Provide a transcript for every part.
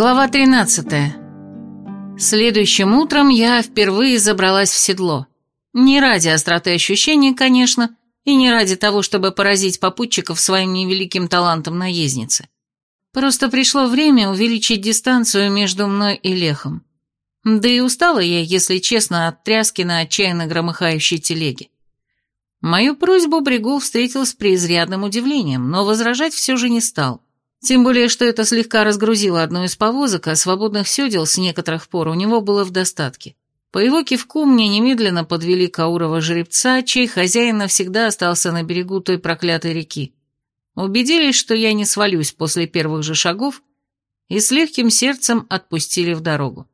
Глава 13. Следующим утром я впервые забралась в седло. Не ради остроты ощущений, конечно, и не ради того, чтобы поразить попутчиков своим невеликим талантом наездницы. Просто пришло время увеличить дистанцию между мной и Лехом. Да и устала я, если честно, от тряски на отчаянно громыхающей телеге. Мою просьбу Бригул встретил с преизрядным удивлением, но возражать все же не стал. Тем более, что это слегка разгрузило одну из повозок, а свободных сёдел с некоторых пор у него было в достатке. По его кивку мне немедленно подвели Каурова жеребца, чей хозяин навсегда остался на берегу той проклятой реки. Убедились, что я не свалюсь после первых же шагов, и с легким сердцем отпустили в дорогу.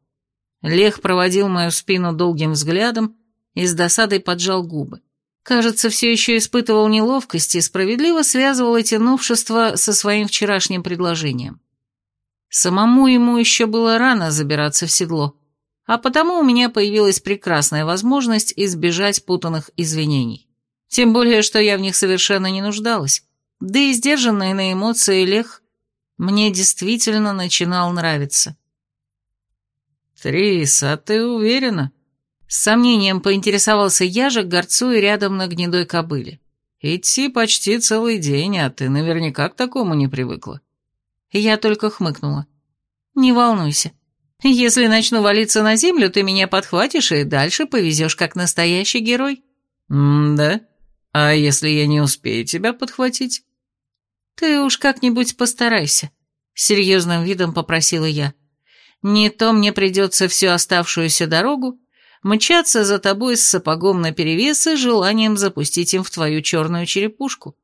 Лех проводил мою спину долгим взглядом и с досадой поджал губы. Кажется, все еще испытывал неловкость и справедливо связывал эти новшества со своим вчерашним предложением. Самому ему еще было рано забираться в седло, а потому у меня появилась прекрасная возможность избежать путанных извинений. Тем более, что я в них совершенно не нуждалась, да и сдержанный на эмоции Лех мне действительно начинал нравиться. «Трис, а ты уверена?» С сомнением поинтересовался яжек, горцуя рядом на гнедой кобыле. «Идти почти целый день, а ты наверняка к такому не привыкла». Я только хмыкнула. «Не волнуйся. Если начну валиться на землю, ты меня подхватишь и дальше повезешь, как настоящий герой». «М-да? А если я не успею тебя подхватить?» «Ты уж как-нибудь постарайся», — серьезным видом попросила я. «Не то мне придется всю оставшуюся дорогу мчаться за тобой с сапогом наперевес и желанием запустить им в твою черную черепушку.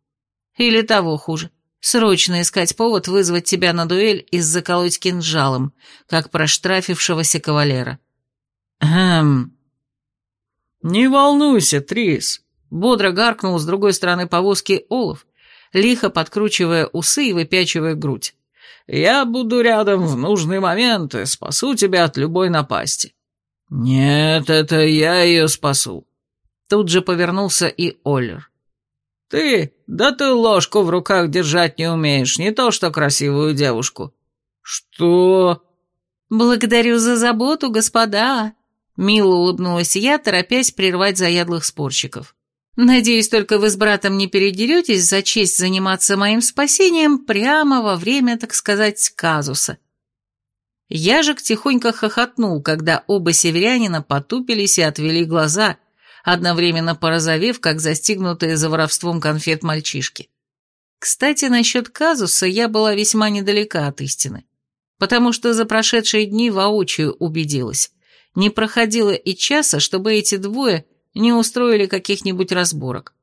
Или того хуже, срочно искать повод вызвать тебя на дуэль и заколоть кинжалом, как проштрафившегося кавалера. Хм. «Не волнуйся, Трис», — бодро гаркнул с другой стороны повозки Олов, лихо подкручивая усы и выпячивая грудь. «Я буду рядом в нужный момент и спасу тебя от любой напасти. «Нет, это я ее спасу». Тут же повернулся и Оллер. «Ты? Да ты ложку в руках держать не умеешь, не то что красивую девушку». «Что?» «Благодарю за заботу, господа», — мило улыбнулась я, торопясь прервать заядлых спорщиков. «Надеюсь, только вы с братом не передеретесь за честь заниматься моим спасением прямо во время, так сказать, казуса». Яжик тихонько хохотнул, когда оба северянина потупились и отвели глаза, одновременно порозовев, как застигнутые за воровством конфет мальчишки. Кстати, насчет казуса я была весьма недалека от истины, потому что за прошедшие дни воочию убедилась. Не проходило и часа, чтобы эти двое не устроили каких-нибудь разборок.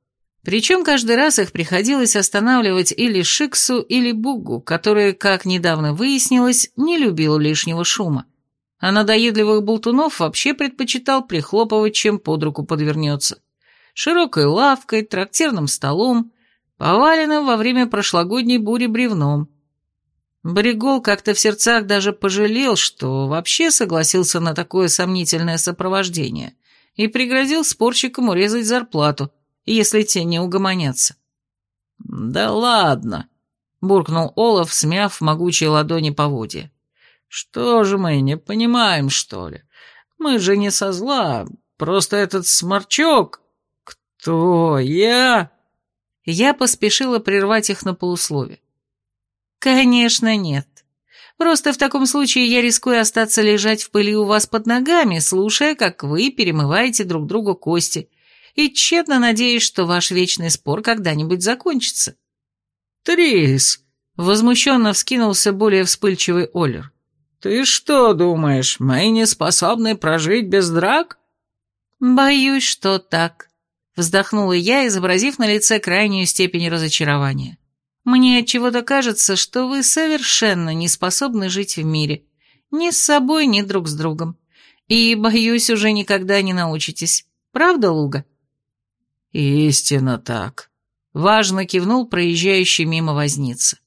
Причем каждый раз их приходилось останавливать или Шиксу, или Бугу, который, как недавно выяснилось, не любил лишнего шума. А надоедливых болтунов вообще предпочитал прихлопывать, чем под руку подвернется. Широкой лавкой, трактирным столом, поваленным во время прошлогодней бури бревном. Бригол как-то в сердцах даже пожалел, что вообще согласился на такое сомнительное сопровождение и пригрозил спорщикам урезать зарплату – если те не угомонятся. «Да ладно», — буркнул Олаф, смяв могучие ладони поводья. «Что же мы, не понимаем, что ли? Мы же не со зла, просто этот сморчок...» «Кто? Я?» Я поспешила прервать их на полуслове. «Конечно нет. Просто в таком случае я рискую остаться лежать в пыли у вас под ногами, слушая, как вы перемываете друг другу кости, и тщетно надеюсь, что ваш вечный спор когда-нибудь закончится». «Трис!» — возмущенно вскинулся более вспыльчивый Оллер. «Ты что думаешь, мы не способны прожить без драк?» «Боюсь, что так», — вздохнула я, изобразив на лице крайнюю степень разочарования. «Мне отчего-то кажется, что вы совершенно не способны жить в мире, ни с собой, ни друг с другом. И, боюсь, уже никогда не научитесь. Правда, Луга?» «Истинно так», — важно кивнул проезжающий мимо возница.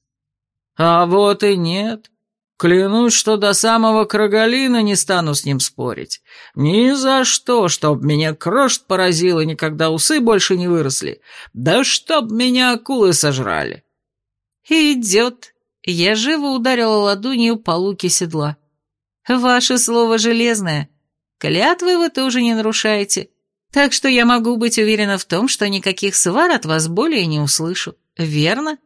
«А вот и нет. Клянусь, что до самого Краголина не стану с ним спорить. Ни за что, чтоб меня крошт поразило, никогда усы больше не выросли. Да чтоб меня акулы сожрали». «Идет», Я живо ударила ладонью по луке седла. «Ваше слово железное. Клятвы вы тоже не нарушаете. Так что я могу быть уверена в том, что никаких свар от вас более не услышу. Верно?»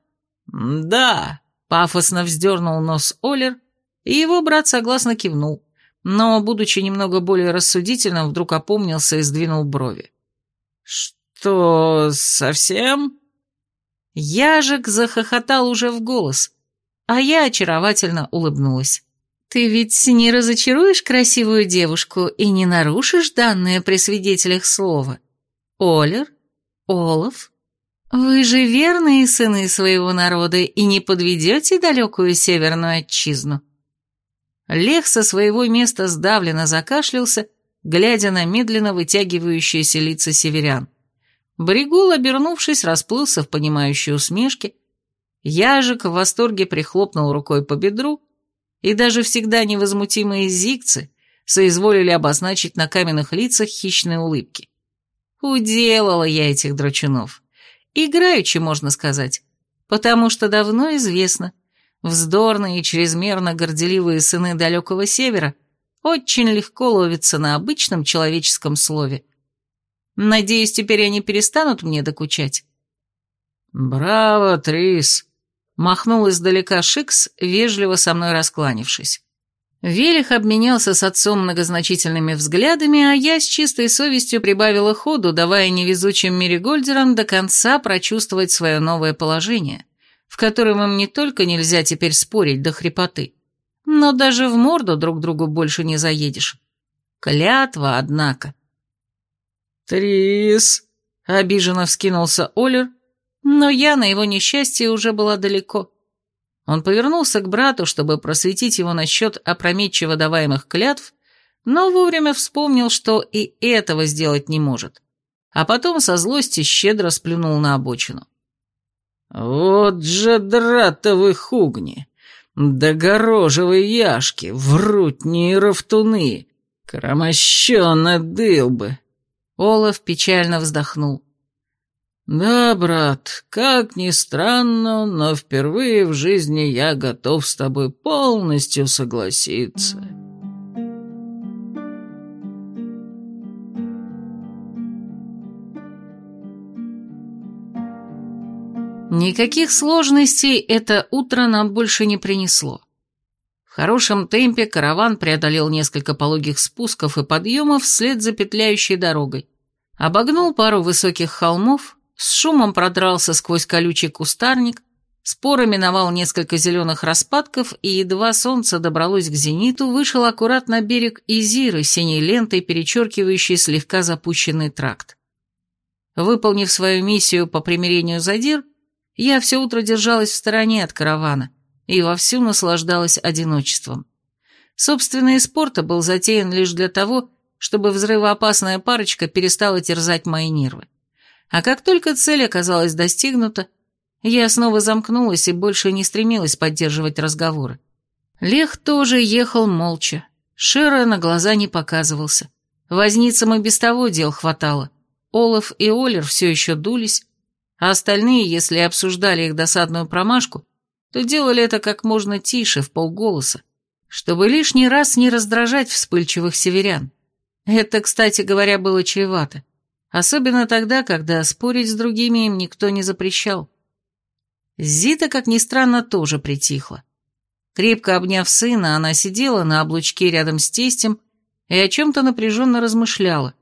«Да», — пафосно вздернул нос Олер, и его брат согласно кивнул, но, будучи немного более рассудительным, вдруг опомнился и сдвинул брови. «Что, совсем?» Яжик захохотал уже в голос, а я очаровательно улыбнулась. «Ты ведь не разочаруешь красивую девушку и не нарушишь данное при свидетелях слова? Олер? Олаф? Вы же верные сыны своего народа и не подведете далекую северную отчизну?» Лех со своего места сдавленно закашлялся, глядя на медленно вытягивающиеся лица северян. Бригул, обернувшись, расплылся в понимающей усмешке. Яжик в восторге прихлопнул рукой по бедру, и даже всегда невозмутимые зигцы соизволили обозначить на каменных лицах хищные улыбки. Уделала я этих драчунов. Играючи, можно сказать, потому что давно известно, вздорные и чрезмерно горделивые сыны далекого севера очень легко ловятся на обычном человеческом слове. Надеюсь, теперь они перестанут мне докучать. «Браво, Трис!» Махнул издалека Шикс, вежливо со мной раскланившись. Велих обменялся с отцом многозначительными взглядами, а я с чистой совестью прибавила ходу, давая невезучим Меригольдерам до конца прочувствовать свое новое положение, в котором им не только нельзя теперь спорить до хрипоты, но даже в морду друг другу больше не заедешь. Клятва, однако. «Трис!» — обиженно вскинулся Олер, но я на его несчастье уже была далеко. Он повернулся к брату, чтобы просветить его насчет опрометчиво даваемых клятв, но вовремя вспомнил, что и этого сделать не может. А потом со злости щедро сплюнул на обочину. «Вот же дратовы хугни! Догорожевые яшки, врутни и ровтуны, кромощенно дылбы!» Олаф печально вздохнул. «Да, брат, как ни странно, но впервые в жизни я готов с тобой полностью согласиться». Никаких сложностей это утро нам больше не принесло. В хорошем темпе караван преодолел несколько пологих спусков и подъемов вслед за петляющей дорогой, обогнул пару высоких холмов, с шумом продрался сквозь колючий кустарник, споро миновал несколько зеленых распадков и едва солнце добралось к зениту, вышел аккуратно на берег Изиры, синей лентой, перечеркивающей слегка запущенный тракт. Выполнив свою миссию по примирению задир, я все утро держалась в стороне от каравана и вовсю наслаждалась одиночеством. Собственный спорта был затеян лишь для того, чтобы взрывоопасная парочка перестала терзать мои нервы. А как только цель оказалась достигнута, я снова замкнулась и больше не стремилась поддерживать разговоры. Лех тоже ехал молча. Шира на глаза не показывался. Возницам и без того дел хватало. Олаф и Олер все еще дулись, а остальные, если обсуждали их досадную промашку, то делали это как можно тише, в полголоса, чтобы лишний раз не раздражать вспыльчивых северян. Это, кстати говоря, было чревато. Особенно тогда, когда спорить с другими им никто не запрещал. Зита, как ни странно, тоже притихла. Крепко обняв сына, она сидела на облучке рядом с тестем и о чем-то напряженно размышляла,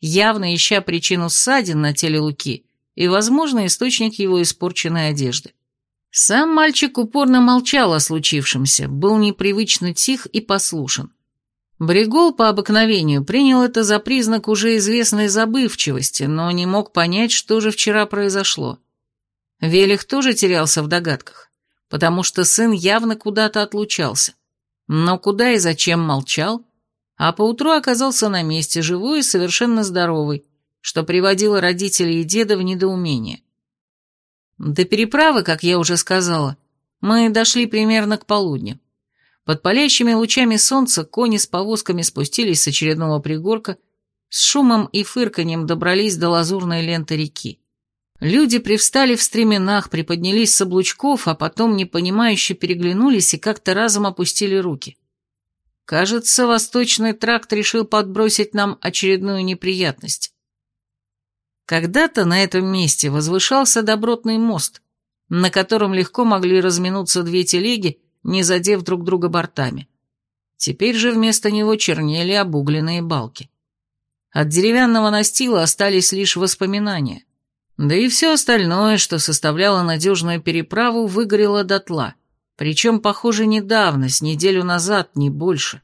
явно ища причину ссадин на теле Луки и, возможно, источник его испорченной одежды. Сам мальчик упорно молчал о случившемся, был непривычно тих и послушен. Бригол по обыкновению принял это за признак уже известной забывчивости, но не мог понять, что же вчера произошло. Велих тоже терялся в догадках, потому что сын явно куда-то отлучался. Но куда и зачем молчал, а поутру оказался на месте, живой и совершенно здоровый, что приводило родителей и деда в недоумение. До переправы, как я уже сказала, мы дошли примерно к полудню. Под палящими лучами солнца кони с повозками спустились с очередного пригорка, с шумом и фырканьем добрались до лазурной ленты реки. Люди привстали в стременах, приподнялись с облучков, а потом непонимающе переглянулись и как-то разом опустили руки. Кажется, восточный тракт решил подбросить нам очередную неприятность. Когда-то на этом месте возвышался добротный мост, на котором легко могли разминуться две телеги, не задев друг друга бортами. Теперь же вместо него чернели обугленные балки. От деревянного настила остались лишь воспоминания. Да и все остальное, что составляло надежную переправу, выгорело дотла. Причем, похоже, недавно, с неделю назад, не больше.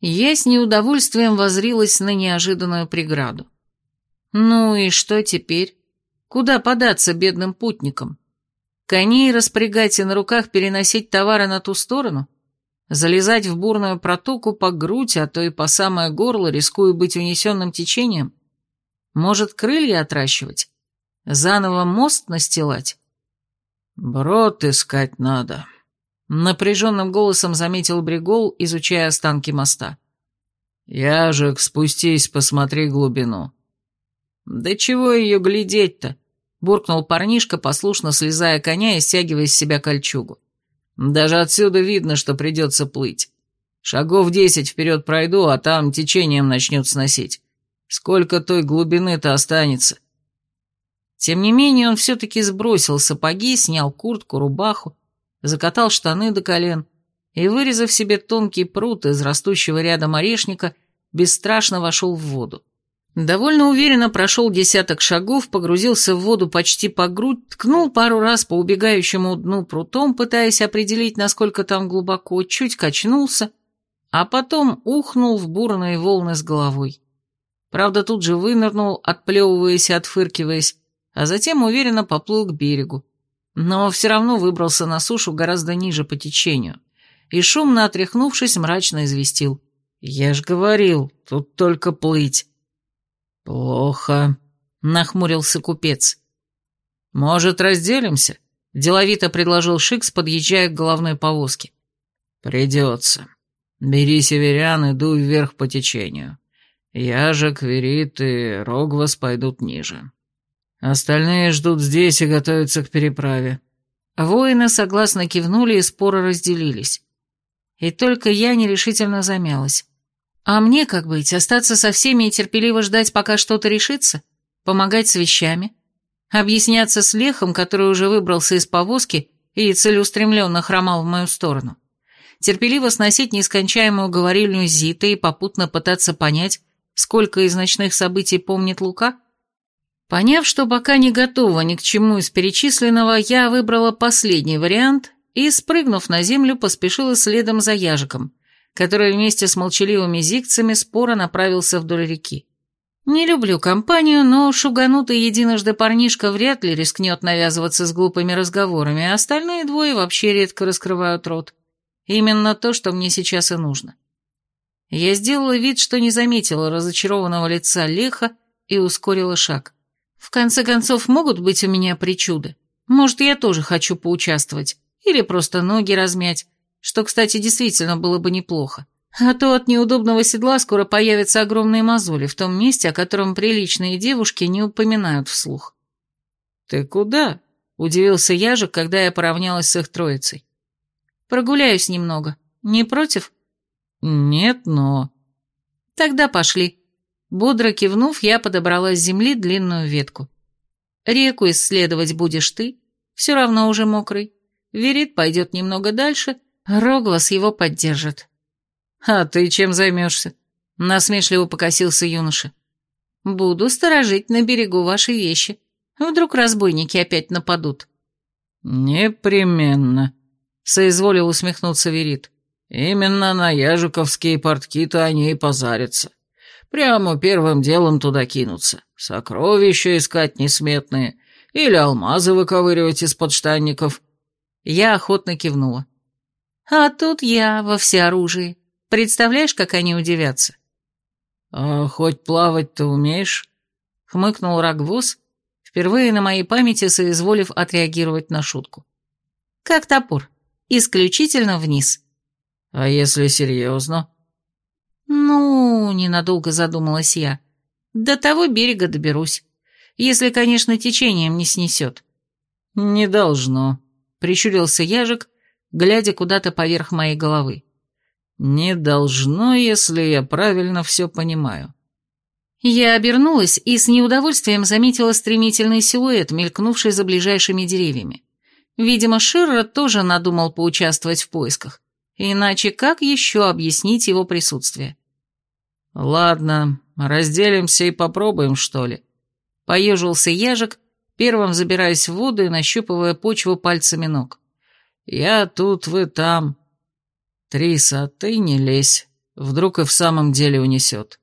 Я с неудовольствием возрилась на неожиданную преграду. Ну и что теперь? Куда податься бедным путникам? Коней распрягать и на руках переносить товары на ту сторону? Залезать в бурную протоку по грудь, а то и по самое горло, рискуя быть унесенным течением? Может, крылья отращивать? Заново мост настилать? Брод искать надо. Напряженным голосом заметил Бригол, изучая останки моста. Яжек, спустись, посмотри глубину. Да чего ее глядеть-то? Буркнул парнишка, послушно слезая коня и стягивая с себя кольчугу. Даже отсюда видно, что придется плыть. Шагов десять вперед пройду, а там течением начнет сносить. Сколько той глубины-то останется? Тем не менее, он все-таки сбросил сапоги, снял куртку, рубаху, закатал штаны до колен и, вырезав себе тонкий пруд из растущего рядом орешника, бесстрашно вошел в воду. Довольно уверенно прошел десяток шагов, погрузился в воду почти по грудь, ткнул пару раз по убегающему дну прутом, пытаясь определить, насколько там глубоко, чуть качнулся, а потом ухнул в бурные волны с головой. Правда, тут же вынырнул, отплевываясь и отфыркиваясь, а затем уверенно поплыл к берегу. Но все равно выбрался на сушу гораздо ниже по течению и, шумно отряхнувшись, мрачно известил. «Я ж говорил, тут только плыть». «Плохо», — нахмурился купец. «Может, разделимся?» — деловито предложил Шикс, подъезжая к головной повозке. «Придется. Бери северян и дуй вверх по течению. Я же, Кверит и Рогвас пойдут ниже». Остальные ждут здесь и готовятся к переправе. Воины согласно кивнули и споры разделились. И только я нерешительно замялась. А мне как быть, остаться со всеми и терпеливо ждать, пока что-то решится? Помогать с вещами? Объясняться с Лехом, который уже выбрался из повозки и целеустремленно хромал в мою сторону? Терпеливо сносить нескончаемую говорильню Зиты и попутно пытаться понять, сколько из ночных событий помнит Лука? Поняв, что пока не готова ни к чему из перечисленного, я выбрала последний вариант и, спрыгнув на землю, поспешила следом за яжиком, который вместе с молчаливыми зигцами споро направился вдоль реки. Не люблю компанию, но шуганутый единожды парнишка вряд ли рискнет навязываться с глупыми разговорами, а остальные двое вообще редко раскрывают рот. Именно то, что мне сейчас и нужно. Я сделала вид, что не заметила разочарованного лица Леха и ускорила шаг. В конце концов, могут быть у меня причуды. Может, я тоже хочу поучаствовать. Или просто ноги размять. Что, кстати, действительно было бы неплохо. А то от неудобного седла скоро появятся огромные мозоли в том месте, о котором приличные девушки не упоминают вслух. «Ты куда?» – удивился я же, когда я поравнялась с их троицей. «Прогуляюсь немного. Не против?» «Нет, но...» «Тогда пошли. Бодро кивнув, я подобрала с земли длинную ветку. Реку исследовать будешь ты, все равно уже мокрый. Верит пойдет немного дальше, Роглас его поддержит. «А ты чем займешься?» — насмешливо покосился юноша. «Буду сторожить на берегу ваши вещи. Вдруг разбойники опять нападут». «Непременно», — соизволил усмехнуться Верит. «Именно на яжиковские портки-то они и позарятся. Прямо первым делом туда кинуться. Сокровища искать несметные. Или алмазы выковыривать из подштанников. Я охотно кивнула. А тут я во всеоружии. Представляешь, как они удивятся? А хоть плавать-то умеешь? Хмыкнул Рогвоз, впервые на моей памяти соизволив отреагировать на шутку. Как топор. Исключительно вниз. А если серьезно? «Ну, — ненадолго задумалась я, — до того берега доберусь. Если, конечно, течением не снесет. «Не должно», — прищурился яжик, глядя куда-то поверх моей головы. «Не должно, если я правильно все понимаю». Я обернулась и с неудовольствием заметила стремительный силуэт, мелькнувший за ближайшими деревьями. Видимо, Ширра тоже надумал поучаствовать в поисках. Иначе как еще объяснить его присутствие? «Ладно, разделимся и попробуем, что ли?» Поежился яжик, первым забираясь в воду и нащупывая почву пальцами ног. «Я тут, вы там». «Триса, ты не лезь, вдруг и в самом деле унесет.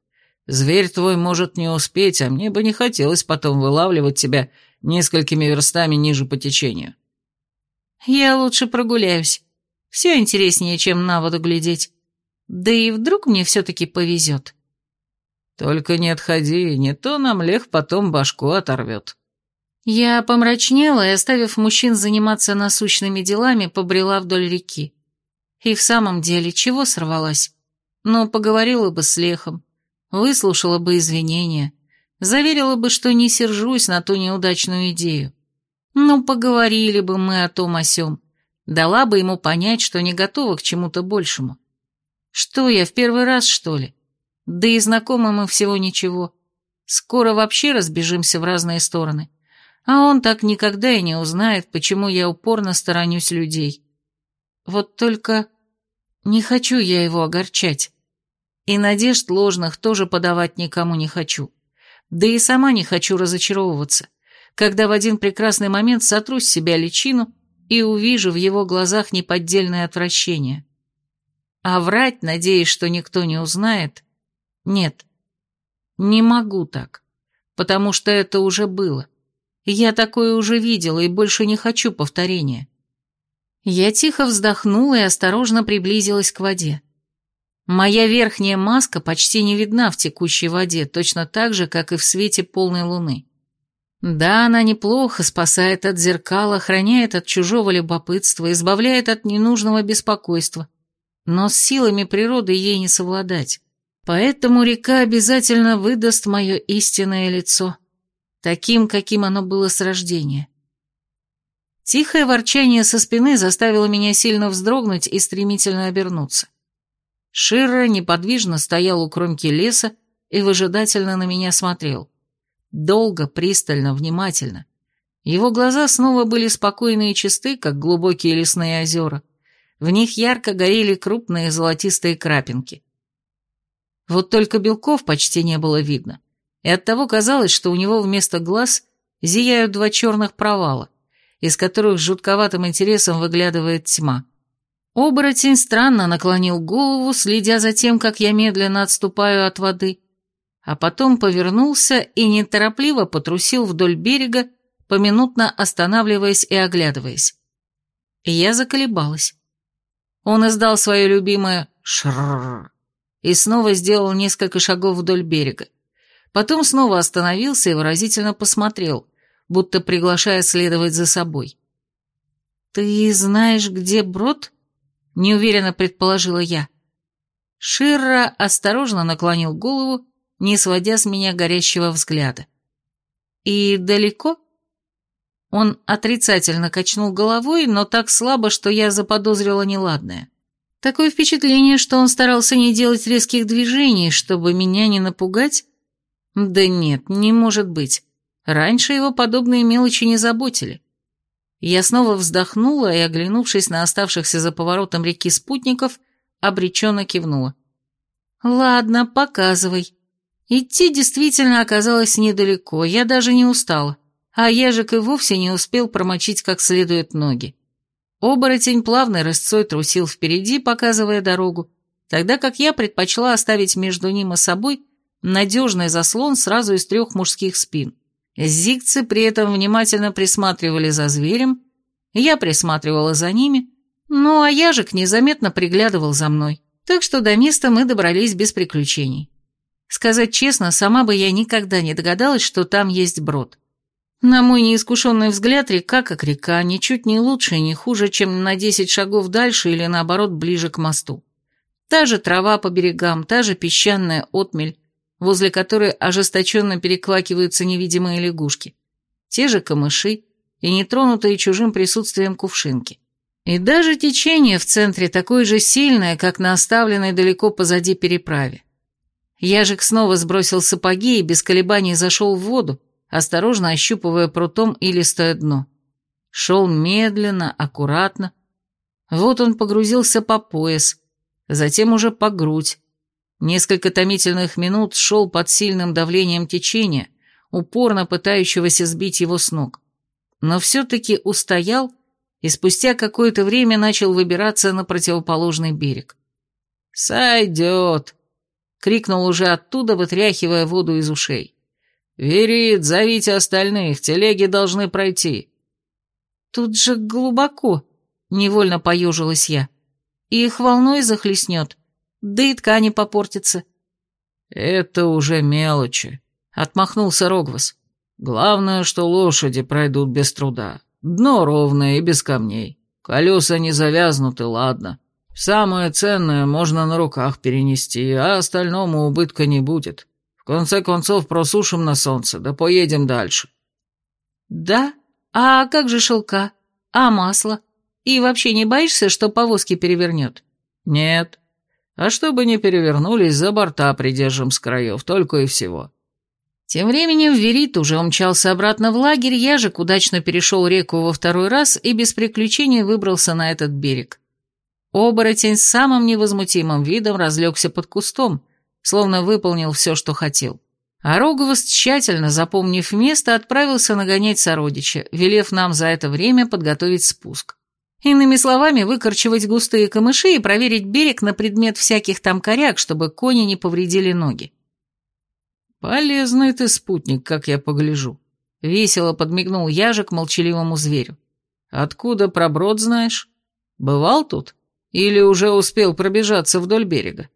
Зверь твой может не успеть, а мне бы не хотелось потом вылавливать тебя несколькими верстами ниже по течению». «Я лучше прогуляюсь. Все интереснее, чем на воду глядеть. Да и вдруг мне все-таки повезет». «Только не отходи, не то нам Лех потом башку оторвет». Я помрачнела и, оставив мужчин заниматься насущными делами, побрела вдоль реки. И в самом деле, чего сорвалась? Ну, поговорила бы с Лехом, выслушала бы извинения, заверила бы, что не сержусь на ту неудачную идею. Ну, поговорили бы мы о том о сём, дала бы ему понять, что не готова к чему-то большему. Что я, в первый раз, что ли? Да и знакомы мы всего ничего. Скоро вообще разбежимся в разные стороны. А он так никогда и не узнает, почему я упорно сторонюсь людей. Вот только не хочу я его огорчать. И надежд ложных тоже подавать никому не хочу. Да и сама не хочу разочаровываться, когда в один прекрасный момент сотру с себя личину и увижу в его глазах неподдельное отвращение. А врать, надеясь, что никто не узнает, нет, не могу так, потому что это уже было. Я такое уже видела и больше не хочу повторения. Я тихо вздохнула и осторожно приблизилась к воде. Моя верхняя маска почти не видна в текущей воде, точно так же, как и в свете полной луны. Да, она неплохо спасает от зеркала, охраняет от чужого любопытства, избавляет от ненужного беспокойства. Но с силами природы ей не совладать. Поэтому река обязательно выдаст мое истинное лицо, таким, каким оно было с рождения. Тихое ворчание со спины заставило меня сильно вздрогнуть и стремительно обернуться. Ширра неподвижно стоял у кромки леса и выжидательно на меня смотрел. Долго, пристально, внимательно. Его глаза снова были спокойны и чисты, как глубокие лесные озера. В них ярко горели крупные золотистые крапинки. Вот только белков почти не было видно, и оттого казалось, что у него вместо глаз зияют два черных провала, из которых с жутковатым интересом выглядывает тьма. Оборотень странно наклонил голову, следя за тем, как я медленно отступаю от воды, а потом повернулся и неторопливо потрусил вдоль берега, поминутно останавливаясь и оглядываясь. Я заколебалась. Он издал свое любимое «шрррр», и снова сделал несколько шагов вдоль берега. Потом снова остановился и выразительно посмотрел, будто приглашая следовать за собой. «Ты знаешь, где брод?» — неуверенно предположила я. Ширра осторожно наклонил голову, не сводя с меня горящего взгляда. «И далеко?» Он отрицательно качнул головой, но так слабо, что я заподозрила неладное. Такое впечатление, что он старался не делать резких движений, чтобы меня не напугать. Да нет, не может быть. Раньше его подобные мелочи не заботили. Я снова вздохнула и, оглянувшись на оставшихся за поворотом реки спутников, обреченно кивнула. «Ладно, показывай». Идти действительно оказалось недалеко, я даже не устала, а ежик и вовсе не успел промочить как следует ноги. Оборотень плавной рысцой трусил впереди, показывая дорогу, тогда как я предпочла оставить между ним и собой надежный заслон сразу из трех мужских спин. Зигцы при этом внимательно присматривали за зверем, я присматривала за ними, ну а яжик незаметно приглядывал за мной, так что до места мы добрались без приключений. Сказать честно, сама бы я никогда не догадалась, что там есть брод. На мой неискушенный взгляд, река как река, ничуть не лучше и не хуже, чем на десять шагов дальше или наоборот ближе к мосту. Та же трава по берегам, та же песчаная отмель. Возле которой ожесточенно переквакиваются невидимые лягушки, те же камыши и нетронутые чужим присутствием кувшинки. И даже течение в центре такое же сильное, как на оставленной далеко позади переправе. Яжик снова сбросил сапоги и без колебаний зашел в воду, осторожно ощупывая прутом илистое дно. Шел медленно, аккуратно. Вот он погрузился по пояс, затем уже по грудь. Несколько томительных минут шел под сильным давлением течения, упорно пытающегося сбить его с ног. Но все-таки устоял и спустя какое-то время начал выбираться на противоположный берег. «Сойдет!» — крикнул уже оттуда, вытряхивая воду из ушей. «Верит, зовите остальных, телеги должны пройти». «Тут же глубоко», — невольно поежилась я. «Их волной захлестнет, да и ткани попортятся». «Это уже мелочи», — отмахнулся Рогвас. «Главное, что лошади пройдут без труда. Дно ровное и без камней. Колеса не завязнуты, ладно. Самое ценное можно на руках перенести, а остальному убытка не будет. В конце концов просушим на солнце, да поедем дальше». «Да? А как же шелка? А масло? И вообще не боишься, что повозки перевернет?» «Нет. А чтобы не перевернулись, за борта придержим с краев, только и всего». Тем временем Верит уже умчался обратно в лагерь, Яжик удачно перешел реку во второй раз и без приключений выбрался на этот берег. Оборотень с самым невозмутимым видом разлегся под кустом, словно выполнил все, что хотел. А Роговост, тщательно запомнив место, отправился нагонять сородича, велев нам за это время подготовить спуск. Иными словами, выкорчевать густые камыши и проверить берег на предмет всяких там коряк, чтобы кони не повредили ноги. «Полезный ты спутник, как я погляжу», — весело подмигнул яжик молчаливому зверю. «Откуда про брод знаешь? Бывал тут? Или уже успел пробежаться вдоль берега?»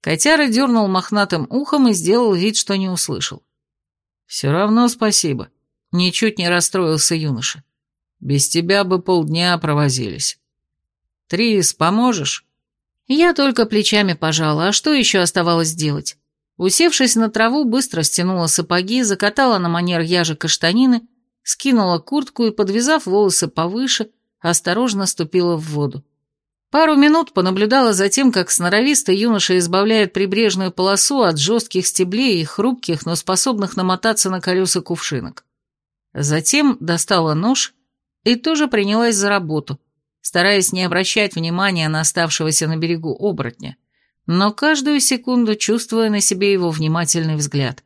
Котяра дернул мохнатым ухом и сделал вид, что не услышал. «Все равно спасибо», — ничуть не расстроился юноша. «Без тебя бы полдня провозились. Трис, поможешь?» Я только плечами пожала, а что еще оставалось делать? Усевшись на траву, быстро стянула сапоги, закатала на манер яжика штанины, скинула куртку и, подвязав волосы повыше, осторожно ступила в воду. Пару минут понаблюдала за тем, как сноровисто юноша избавляет прибрежную полосу от жестких стеблей и хрупких, но способных намотаться на колеса кувшинок. Затем достала нож и тоже принялась за работу, стараясь не обращать внимания на оставшегося на берегу оборотня но каждую секунду чувствуя на себе его внимательный взгляд.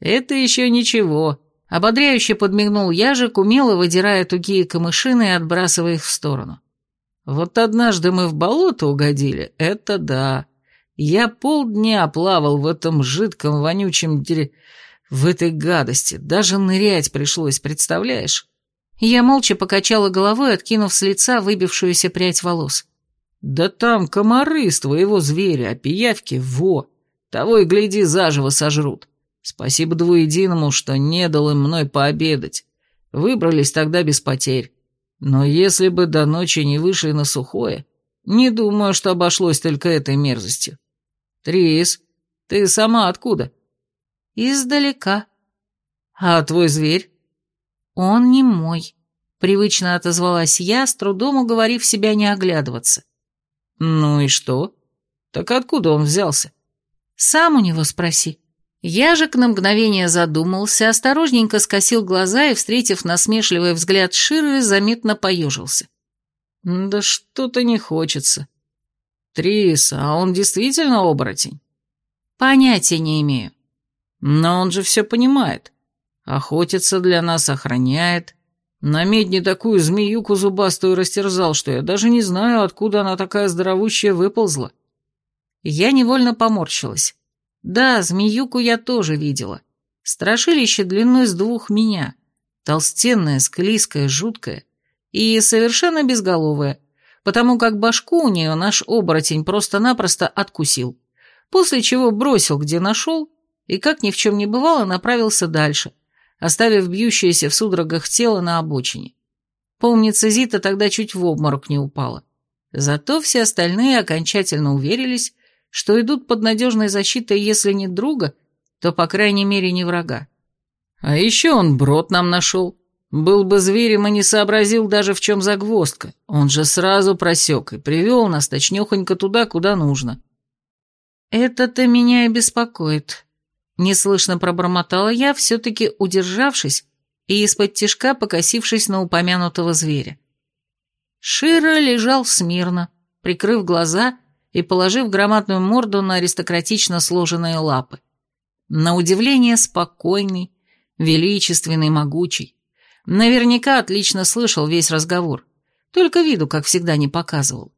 «Это еще ничего», — ободряюще подмигнул яжик, умело выдирая тугие камышины и отбрасывая их в сторону. «Вот однажды мы в болото угодили, это да. Я полдня плавал в этом жидком, вонючем дере... в этой гадости, даже нырять пришлось, представляешь?» Я молча покачала головой, откинув с лица выбившуюся прядь волос. «Да там комары с твоего зверя, а пиявки — во! Того и гляди, заживо сожрут. Спасибо двуединому, что не дал им мной пообедать. Выбрались тогда без потерь. Но если бы до ночи не вышли на сухое, не думаю, что обошлось только этой мерзостью. Трис, ты сама откуда?» «Издалека». «А твой зверь?» «Он не мой», — привычно отозвалась я, с трудом уговорив себя не оглядываться. «Ну и что? Так откуда он взялся?» «Сам у него спроси». Яжик на мгновение задумался, осторожненько скосил глаза и, встретив насмешливый взгляд Ширы, заметно поежился. «Да что-то не хочется. Трис, а он действительно оборотень?» «Понятия не имею». «Но он же все понимает. Охотится для нас, охраняет. На медне такую змеюку зубастую растерзал, что я даже не знаю, откуда она такая здоровущая выползла. Я невольно поморщилась. Да, змеюку я тоже видела. Страшилище длиной с двух меня. Толстенное, склизкое, жуткое. И совершенно безголовое, потому как башку у нее наш оборотень просто-напросто откусил. После чего бросил, где нашел, и, как ни в чем не бывало, направился дальше — оставив бьющееся в судорогах тело на обочине. Помнится, Зита тогда чуть в обморок не упала. Зато все остальные окончательно уверились, что идут под надежной защитой, если не друга, то, по крайней мере, не врага. А еще он брод нам нашел. Был бы зверем и не сообразил даже в чем загвоздка. Он же сразу просек и привел нас точнехонько туда, куда нужно. «Это-то меня и беспокоит», — неслышно пробормотала я, все-таки удержавшись и из-под тишка покосившись на упомянутого зверя. Шира лежал смирно, прикрыв глаза и положив громадную морду на аристократично сложенные лапы. На удивление спокойный, величественный, могучий. Наверняка отлично слышал весь разговор, только виду, как всегда, не показывал.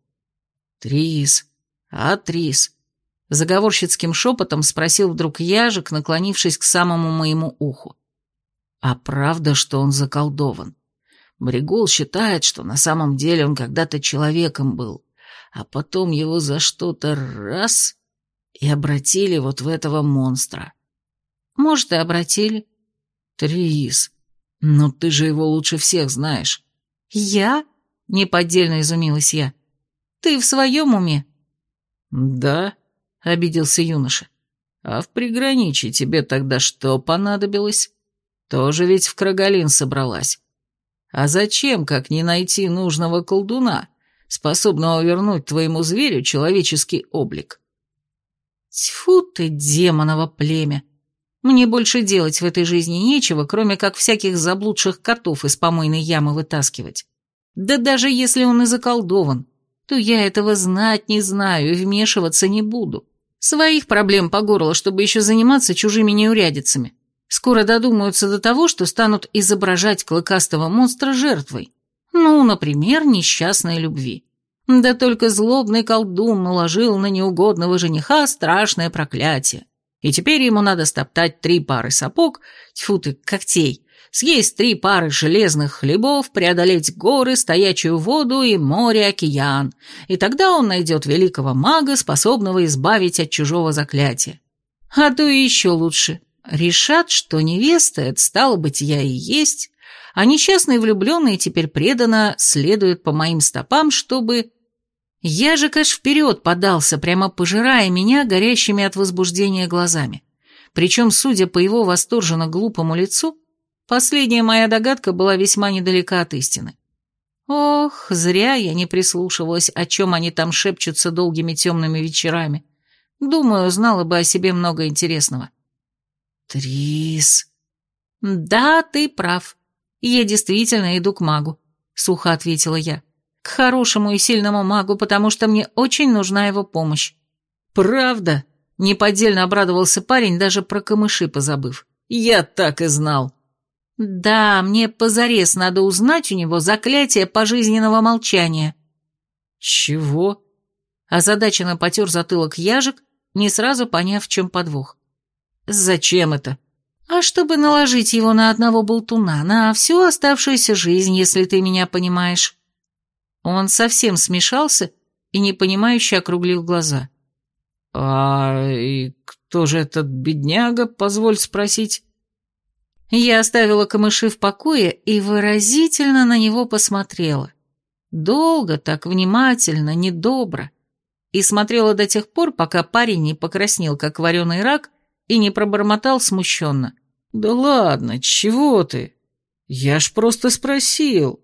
«Трис, а Трис?» Заговорщицким шепотом спросил вдруг яжик, наклонившись к самому моему уху. «А правда, что он заколдован? Бригул считает, что на самом деле он когда-то человеком был, а потом его за что-то раз и обратили вот в этого монстра». «Может, и обратили». «Трис, ну ты же его лучше всех знаешь». «Я?» — неподдельно изумилась я. «Ты в своем уме?» «Да», — обиделся юноша. «А в приграничье тебе тогда что понадобилось? Тоже ведь в Крагалин собралась. А зачем, как не найти нужного колдуна, способного вернуть твоему зверю человеческий облик?» «Тьфу ты, демоново племя! Мне больше делать в этой жизни нечего, кроме как всяких заблудших котов из помойной ямы вытаскивать. Да даже если он и заколдован, то я этого знать не знаю и вмешиваться не буду. Своих проблем по горло, чтобы еще заниматься чужими неурядицами. Скоро додумаются до того, что станут изображать клыкастого монстра жертвой. Ну, например, несчастной любви. Да только злобный колдун наложил на неугодного жениха страшное проклятие. И теперь ему надо стоптать три пары сапог, тьфу ты, когтей, съесть три пары железных хлебов, преодолеть горы, стоячую воду и море-океан, и тогда он найдет великого мага, способного избавить от чужого заклятия. А то и еще лучше. Решат, что невеста, это стало быть, я и есть, а несчастные влюбленные теперь преданно следуют по моим стопам, чтобы... Я же, каш, вперед подался, прямо пожирая меня горящими от возбуждения глазами. Причем, судя по его восторженно глупому лицу, Последняя моя догадка была весьма недалека от истины. Ох, зря я не прислушивалась, о чем они там шепчутся долгими темными вечерами. Думаю, знала бы о себе много интересного. Трис. Да, ты прав. Я действительно иду к магу, сухо ответила я. Хорошему и сильному магу, потому что мне очень нужна его помощь. Правда? Неподдельно обрадовался парень, даже про камыши позабыв. Я так и знал. «Да, мне позарез надо узнать у него заклятие пожизненного молчания». «Чего?» Озадаченно потер затылок яжик, не сразу поняв, в чем подвох. «Зачем это?» «А чтобы наложить его на одного болтуна, на всю оставшуюся жизнь, если ты меня понимаешь». Он совсем смешался и непонимающе округлил глаза. «А и кто же этот бедняга, позволь спросить?» Я оставила камыши в покое и выразительно на него посмотрела. Долго, так внимательно, недобро. И смотрела до тех пор, пока парень не покраснел, как вареный рак, и не пробормотал смущенно. «Да ладно, чего ты? Я ж просто спросил».